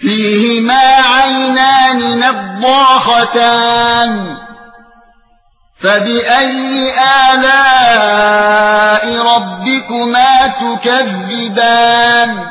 فيهما عينان نضاختان. فبأي آلاء ربكما تكذبان؟